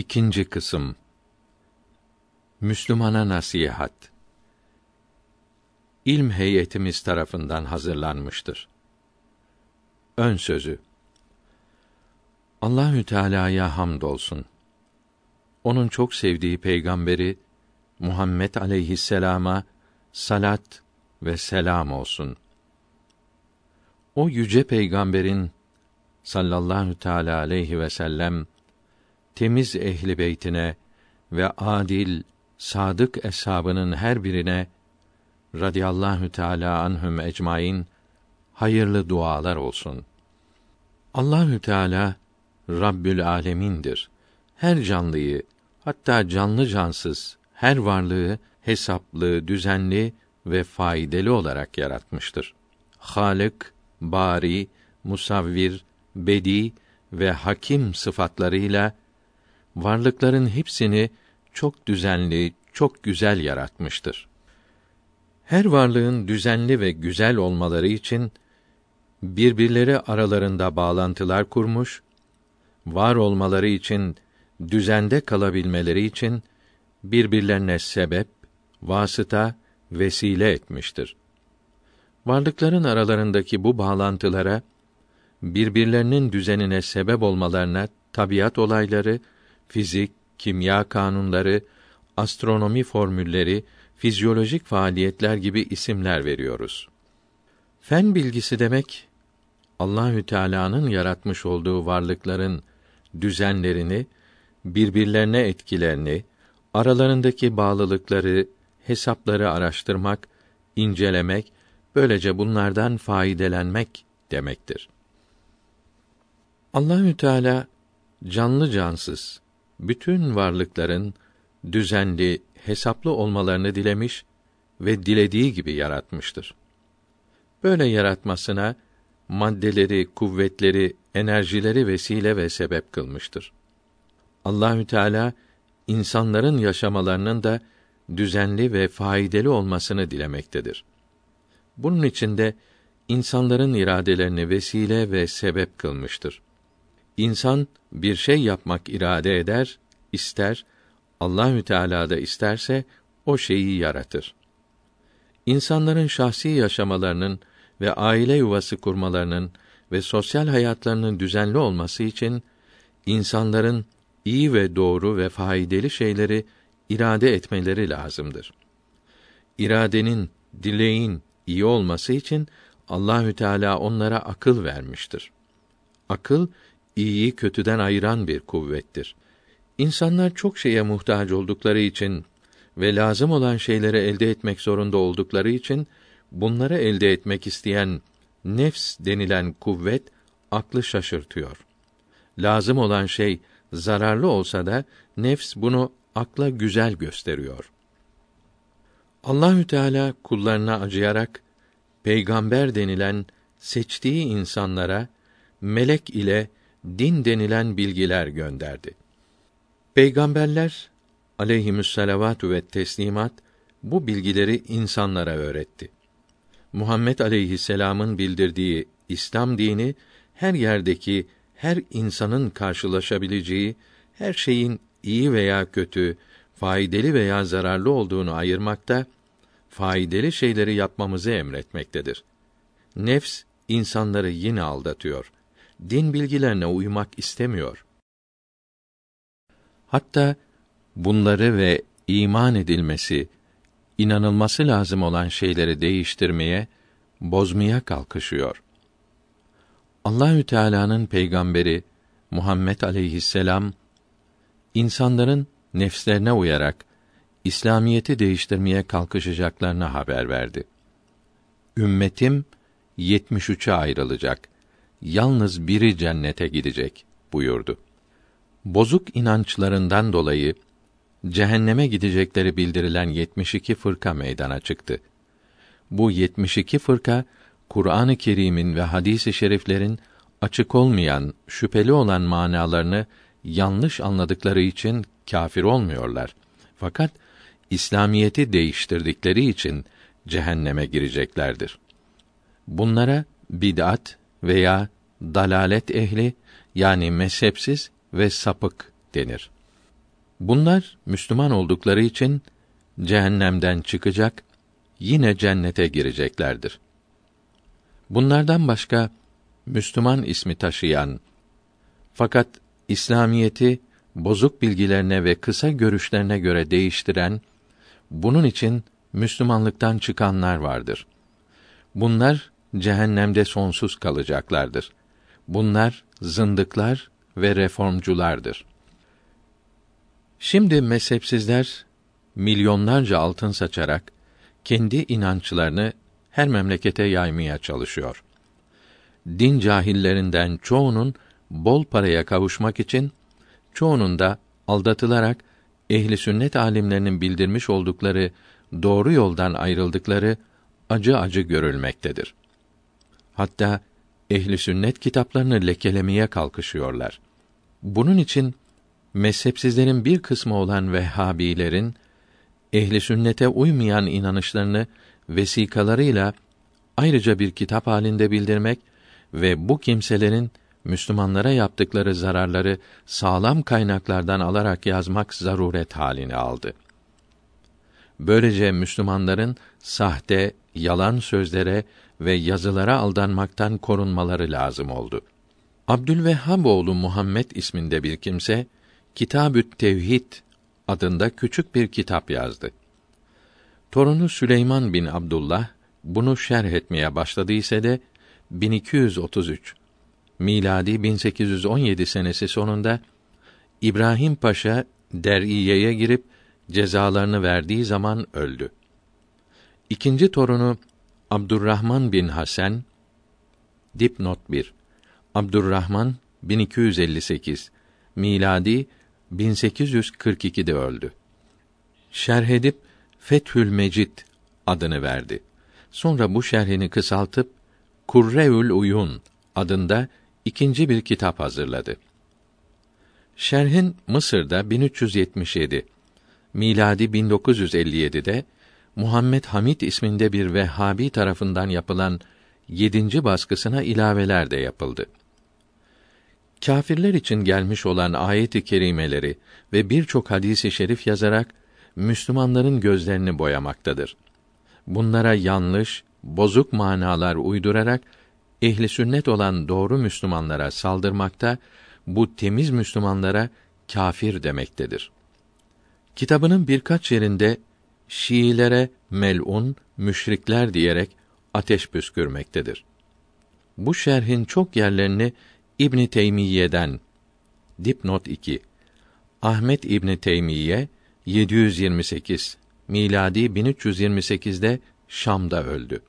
İkinci kısım Müslümana nasihat İlm heyetimiz tarafından hazırlanmıştır. Ön sözü Allahü Teala'ya hamdolsun. Onun çok sevdiği peygamberi Muhammed aleyhisselama salat ve selam olsun. O yüce peygamberin sallallahu teala aleyhi ve sellem temiz ehli beytine ve adil, sadık eshabının her birine radıyallahu teala anhum ecmaîn hayırlı dualar olsun. Allahü Teala Rabbül Alemin'dir. Her canlıyı, hatta canlı cansız her varlığı hesaplı, düzenli ve faydalı olarak yaratmıştır. Halık, Bari, Musavvir, Bedi ve Hakim sıfatlarıyla varlıkların hepsini çok düzenli, çok güzel yaratmıştır. Her varlığın düzenli ve güzel olmaları için birbirleri aralarında bağlantılar kurmuş, var olmaları için düzende kalabilmeleri için birbirlerine sebep, vasıta, vesile etmiştir. Varlıkların aralarındaki bu bağlantılara birbirlerinin düzenine sebep olmalarına tabiat olayları, fizik, kimya kanunları, astronomi formülleri, fizyolojik faaliyetler gibi isimler veriyoruz. Fen bilgisi demek Allahü Teala'nın yaratmış olduğu varlıkların düzenlerini, birbirlerine etkilerini, aralarındaki bağlılıkları, hesapları araştırmak, incelemek, böylece bunlardan faydelenmek demektir. Allahü Teala canlı cansız bütün varlıkların düzenli, hesaplı olmalarını dilemiş ve dilediği gibi yaratmıştır. Böyle yaratmasına maddeleri, kuvvetleri, enerjileri vesile ve sebep kılmıştır. Allahü Teala insanların yaşamalarının da düzenli ve faydalı olmasını dilemektedir. Bunun için de insanların iradelerini vesile ve sebep kılmıştır. İnsan bir şey yapmak irade eder, ister, Allahü Teala da isterse o şeyi yaratır. İnsanların şahsi yaşamalarının ve aile yuvası kurmalarının ve sosyal hayatlarının düzenli olması için insanların iyi ve doğru ve faydalı şeyleri irade etmeleri lazımdır. İradenin, dileğin iyi olması için Allahü Teala onlara akıl vermiştir. Akıl iyiyi kötüden ayıran bir kuvvettir. İnsanlar çok şeye muhtaç oldukları için ve lazım olan şeyleri elde etmek zorunda oldukları için bunları elde etmek isteyen nefs denilen kuvvet aklı şaşırtıyor. Lazım olan şey zararlı olsa da nefs bunu akla güzel gösteriyor. Allahü Teala kullarına acıyarak peygamber denilen seçtiği insanlara melek ile din denilen bilgiler gönderdi. Peygamberler aleyhimüsselavatü ve teslimat bu bilgileri insanlara öğretti. Muhammed aleyhisselam'ın bildirdiği İslam dini her yerdeki her insanın karşılaşabileceği her şeyin iyi veya kötü, faydalı veya zararlı olduğunu ayırmakta, faydalı şeyleri yapmamızı emretmektedir. Nefs insanları yine aldatıyor. Din bilgilerine uymak istemiyor. Hatta bunları ve iman edilmesi, inanılması lazım olan şeyleri değiştirmeye, bozmaya kalkışıyor. Allahü Teala'nın peygamberi Muhammed aleyhisselam insanların nefslerine uyarak İslamiyeti değiştirmeye kalkışacaklarına haber verdi. Ümmetim 73'e ayrılacak. Yalnız biri cennete gidecek buyurdu. Bozuk inançlarından dolayı cehenneme gidecekleri bildirilen 72 fırka meydana çıktı. Bu 72 fırka Kur'an-ı Kerim'in ve hadis-i şeriflerin açık olmayan, şüpheli olan manalarını yanlış anladıkları için kâfir olmuyorlar. Fakat İslamiyeti değiştirdikleri için cehenneme gireceklerdir. Bunlara bid'at veya dalalet ehli yani mezhepsiz ve sapık denir. Bunlar Müslüman oldukları için cehennemden çıkacak, yine cennete gireceklerdir. Bunlardan başka Müslüman ismi taşıyan fakat İslamiyeti bozuk bilgilerine ve kısa görüşlerine göre değiştiren, bunun için Müslümanlıktan çıkanlar vardır. Bunlar cehennemde sonsuz kalacaklardır. Bunlar zındıklar ve reformculardır. Şimdi mezhepsizler milyonlarca altın saçarak kendi inançlarını her memlekete yaymaya çalışıyor. Din cahillerinden çoğunun bol paraya kavuşmak için çoğunun da aldatılarak ehli sünnet alimlerinin bildirmiş oldukları doğru yoldan ayrıldıkları acı acı görülmektedir. Hatta ehli sünnet kitaplarını lekelemeye kalkışıyorlar. Bunun için mezhepsizlerin bir kısmı olan Vehhabilerin ehli sünnete uymayan inanışlarını vesikalarıyla ayrıca bir kitap halinde bildirmek ve bu kimselerin Müslümanlara yaptıkları zararları sağlam kaynaklardan alarak yazmak zaruret halini aldı. Böylece Müslümanların sahte, yalan sözlere ve yazılara aldanmaktan korunmaları lazım oldu. Abdülvehhab oğlu Muhammed isminde bir kimse Kitabü't Tevhid adında küçük bir kitap yazdı. Torunu Süleyman bin Abdullah bunu şerh etmeye başladıysa de 1233 miladi 1817 senesi sonunda İbrahim Paşa Der'iye'ye girip cezalarını verdiği zaman öldü. İkinci torunu Abdurrahman bin Hasan dipnot 1 Abdurrahman 1258 miladi 1842'de öldü. Şerh edip Fethül Mecid adını verdi. Sonra bu şerhini kısaltıp Kurreül Uyun adında ikinci bir kitap hazırladı. Şerhin Mısır'da 1377, miladi 1957'de Muhammed Hamid isminde bir Vehhabi tarafından yapılan yedinci baskısına ilaveler de yapıldı. Kâfirler için gelmiş olan ayet-i kerimeleri ve birçok hadisi şerif yazarak Müslümanların gözlerini boyamaktadır. Bunlara yanlış, bozuk manalar uydurarak ehli sünnet olan doğru Müslümanlara saldırmakta, bu temiz Müslümanlara kafir demektedir. Kitabının birkaç yerinde Şiilere melun, müşrikler diyerek ateş püskürmektedir. Bu şerhin çok yerlerini İbn Teymiyye'den dipnot 2 Ahmet İbn Teymiye 728 miladi 1328'de Şam'da öldü.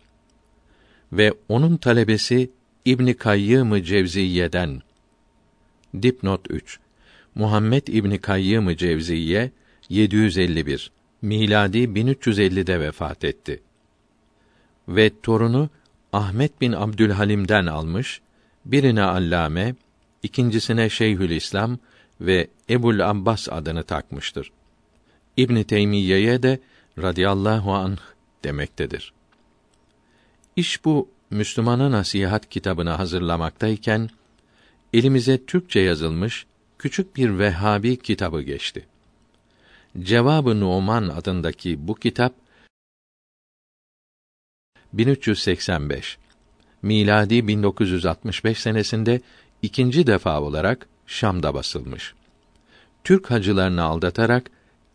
Ve onun talebesi İbn Kayyım Cevziye'den dipnot 3 Muhammed İbn Kayyım Cevziye 751 miladi 1350'de vefat etti. Ve torunu Ahmet bin Abdülhalim'den almış, birine Allame, ikincisine Şeyhülislam ve Ebul Abbas adını takmıştır. İbn Teymiyye'ye de radıyallahu anh demektedir. İş bu Müslümana nasihat kitabını hazırlamaktayken elimize Türkçe yazılmış küçük bir Vehhabi kitabı geçti. Cevabı Numan adındaki bu kitap 1385 miladi 1965 senesinde ikinci defa olarak Şam'da basılmış. Türk hacılarını aldatarak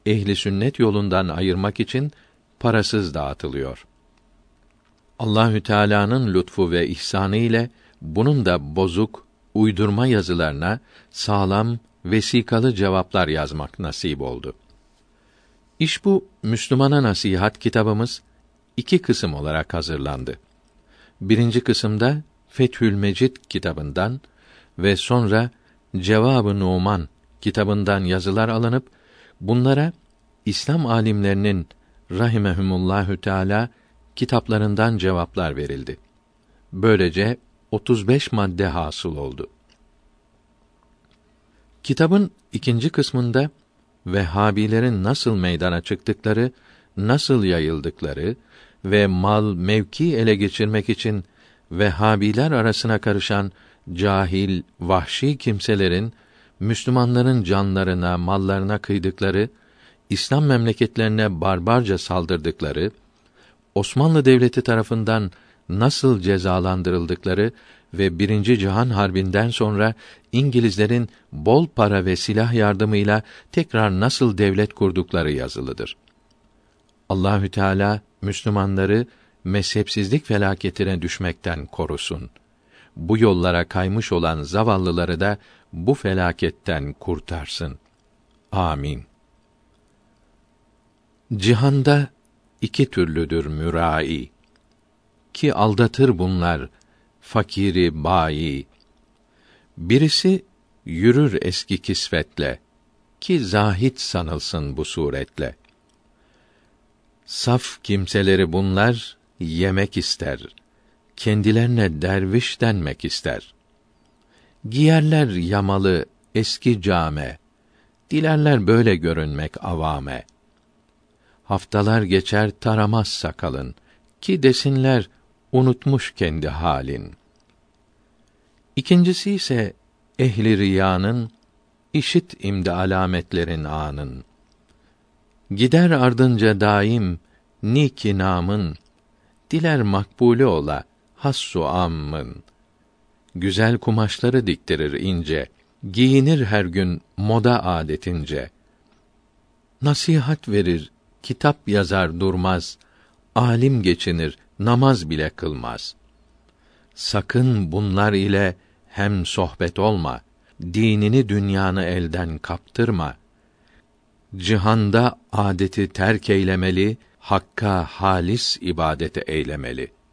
ehli sünnet yolundan ayırmak için parasız dağıtılıyor. Allahü Teala'nın lütfu ve ihsanı ile bunun da bozuk, uydurma yazılarına sağlam, vesikalı cevaplar yazmak nasip oldu. İş bu Müslümana nasihat kitabımız iki kısım olarak hazırlandı. Birinci kısımda Fethül Mecid kitabından ve sonra Cevabı Numan kitabından yazılar alınıp bunlara İslam alimlerinin rahimehumullahü teala kitaplarından cevaplar verildi. Böylece 35 madde hasıl oldu. Kitabın ikinci kısmında Vehhabilerin nasıl meydana çıktıkları, nasıl yayıldıkları ve mal, mevki ele geçirmek için Vehhabiler arasına karışan cahil, vahşi kimselerin Müslümanların canlarına, mallarına kıydıkları, İslam memleketlerine barbarca saldırdıkları, Osmanlı Devleti tarafından nasıl cezalandırıldıkları ve Birinci Cihan Harbi'nden sonra İngilizlerin bol para ve silah yardımıyla tekrar nasıl devlet kurdukları yazılıdır. Allahü Teala Müslümanları mezhepsizlik felaketine düşmekten korusun. Bu yollara kaymış olan zavallıları da bu felaketten kurtarsın. Amin. Cihanda iki türlüdür mürai ki aldatır bunlar fakiri bayi. Birisi yürür eski kisvetle ki zahit sanılsın bu suretle. Saf kimseleri bunlar yemek ister. Kendilerine derviş denmek ister. Giyerler yamalı eski came. Dilerler böyle görünmek avame. Haftalar geçer taramaz sakalın ki desinler unutmuş kendi halin. İkincisi ise ehli riyanın işit imdi alametlerin anın. Gider ardınca daim niki namın diler makbule ola hassu ammın. Güzel kumaşları diktirir ince, giyinir her gün moda adetince. Nasihat verir, kitap yazar durmaz, alim geçinir, namaz bile kılmaz. Sakın bunlar ile hem sohbet olma, dinini dünyanı elden kaptırma. Cihanda adeti terk eylemeli, hakka halis ibadete eylemeli.''